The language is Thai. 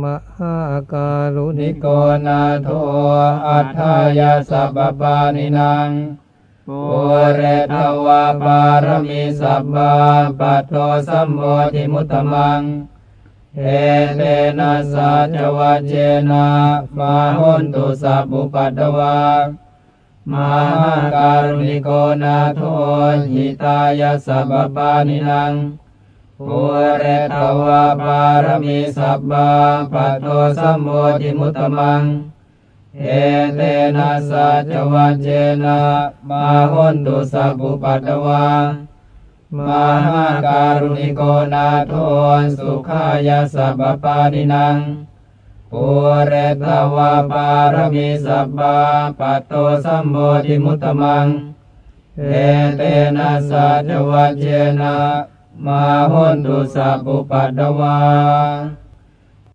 มหาการุณินิโกโกนาโทอัฏฐายาสัพปานินังปุเรทวาปารมีสัพพะปัตโตสัมโมทิมุตตมัง เอเตนะสัจวัเจนะมาหุนตุสัพพุปัตตวามหาการุณิโกนาโทหิตายาสัพพปานินัง ปุเรตวาปารมีสัพพะปัตโตสัมโมทิมุตตมัง เอเตนะสัจวัจเจนะมาหุนตุสัพพุปัตตวามหาการุณิโกนาโทสุขายาสัพปานินังปุเรตวาปารมีสัพพะปัตโตสัมโมทิมุตตมัง เอเตนะสัจวัจเจนะ มาหุนตุสัพพุปัตตวา